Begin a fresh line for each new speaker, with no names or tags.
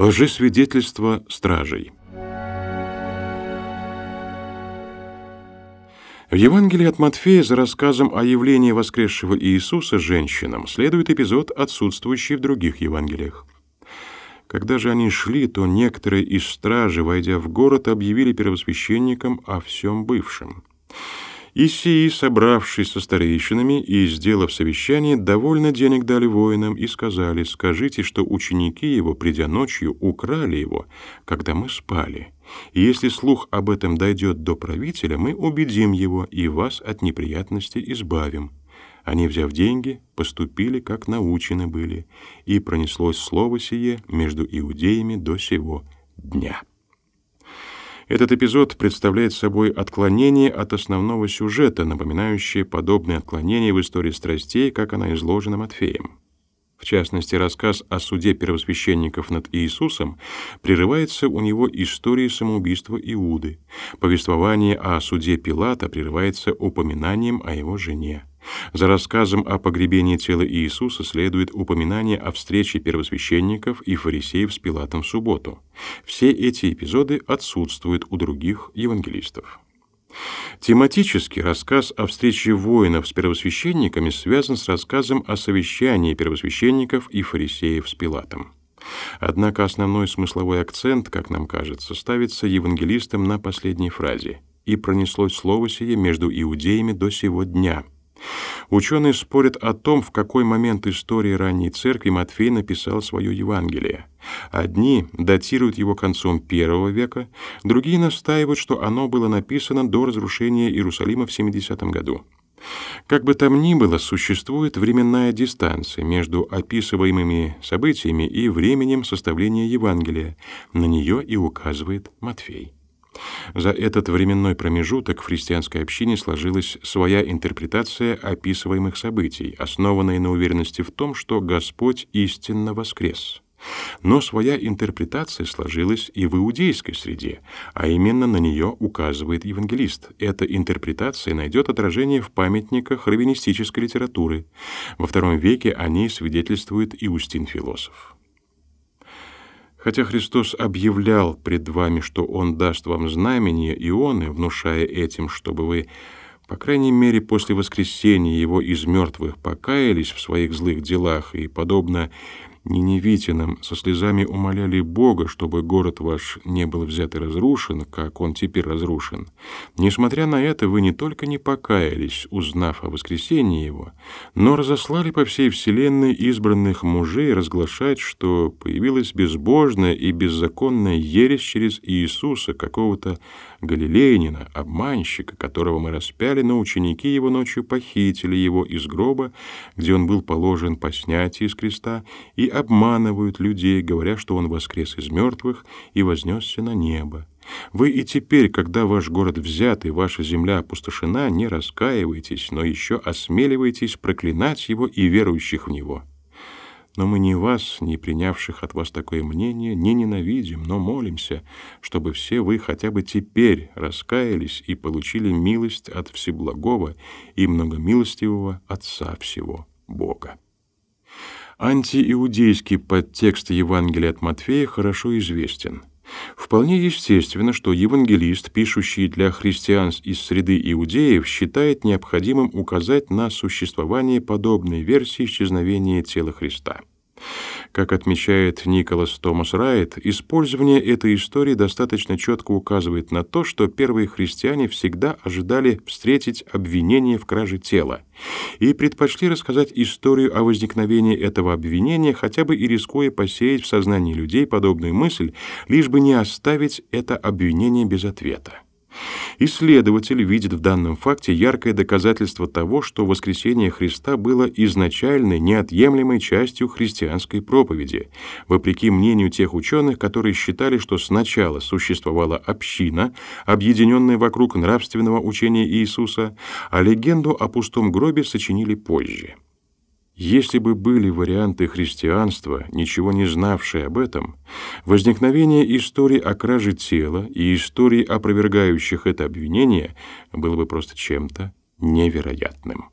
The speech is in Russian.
Лжесвидетельство стражей. В Евангелии от Матфея за рассказом о явлении воскресшего Иисуса женщинам следует эпизод, отсутствующий в других Евангелиях. Когда же они шли, то некоторые из стражи, войдя в город, объявили первосвященникам о всем бывшем. И сии, собравшись со старейшинами и сделав совещание, довольно денег дали воинам и сказали, «Скажите, что ученики его, придя ночью, украли его, когда мы спали. Если слух об этом дойдет до правителя, мы убедим его и вас от неприятностей избавим». Они, взяв деньги, поступили, как научены были, и пронеслось слово сие между иудеями до сего дня. Этот эпизод представляет собой отклонение от основного сюжета, напоминающее подобные отклонения в истории страстей, как она изложена Матфеем. В частности, рассказ о суде первосвященников над Иисусом прерывается у него историей самоубийства Иуды. Повествование о суде Пилата прерывается упоминанием о его жене. За рассказом о погребении тела Иисуса следует упоминание о встрече первосвященников и фарисеев с Пилатом в субботу. Все эти эпизоды отсутствуют у других евангелистов. Тематически рассказ о встрече воинов с первосвященниками связан с рассказом о совещании первосвященников и фарисеев с Пилатом. Однако основной смысловой акцент, как нам кажется, ставится евангелистом на последней фразе «И пронеслось слово сие между иудеями до сего дня», Ученые спорят о том, в какой момент истории ранней церкви Матфей написал свое Евангелие. Одни датируют его концом первого века, другие настаивают, что оно было написано до разрушения Иерусалима в 70 году. Как бы там ни было, существует временная дистанция между описываемыми событиями и временем составления Евангелия. На нее и указывает Матфей. За этот временной промежуток в христианской общине сложилась своя интерпретация описываемых событий, основанная на уверенности в том, что Господь истинно воскрес. Но своя интерпретация сложилась и в иудейской среде, а именно на нее указывает евангелист. Эта интерпретация найдет отражение в памятниках раввинистической литературы. Во втором веке о ней свидетельствует Иустин философ. Хотя Христос объявлял пред вами, что Он даст вам знамение ионы, внушая этим, чтобы вы, по крайней мере, после воскресения Его из мертвых покаялись в своих злых делах и, подобно Ниневитинам со слезами умоляли Бога, чтобы город ваш не был взят и разрушен, как он теперь разрушен. Несмотря на это, вы не только не покаялись, узнав о воскресении его, но разослали по всей вселенной избранных мужей разглашать, что появилась безбожная и беззаконная ересь через Иисуса, какого-то галилеянина, обманщика, которого мы распяли, но ученики его ночью похитили его из гроба, где он был положен по снятии с креста, и обманывают людей, говоря, что он воскрес из мертвых и вознесся на небо. Вы и теперь, когда ваш город взят и ваша земля опустошена, не раскаиваетесь, но еще осмеливаетесь проклинать его и верующих в него. Но мы ни вас, ни принявших от вас такое мнение, не ненавидим, но молимся, чтобы все вы хотя бы теперь раскаялись и получили милость от Всеблагого и Многомилостивого Отца всего, Бога. Антииудейский подтекст Евангелия от Матфея хорошо известен. Вполне естественно, что евангелист, пишущий для христиан из среды иудеев, считает необходимым указать на существование подобной версии исчезновения тела Христа. Как отмечает Николас Томас Райт, использование этой истории достаточно четко указывает на то, что первые христиане всегда ожидали встретить обвинение в краже тела и предпочли рассказать историю о возникновении этого обвинения, хотя бы и рискуя посеять в сознании людей подобную мысль, лишь бы не оставить это обвинение без ответа. Исследователь видит в данном факте яркое доказательство того, что воскресение Христа было изначальной, неотъемлемой частью христианской проповеди, вопреки мнению тех ученых, которые считали, что сначала существовала община, объединенная вокруг нравственного учения Иисуса, а легенду о пустом гробе сочинили позже. Если бы были варианты христианства, ничего не знавшие об этом, возникновение истории о краже тела и истории, опровергающих это обвинение, было бы просто чем-то невероятным.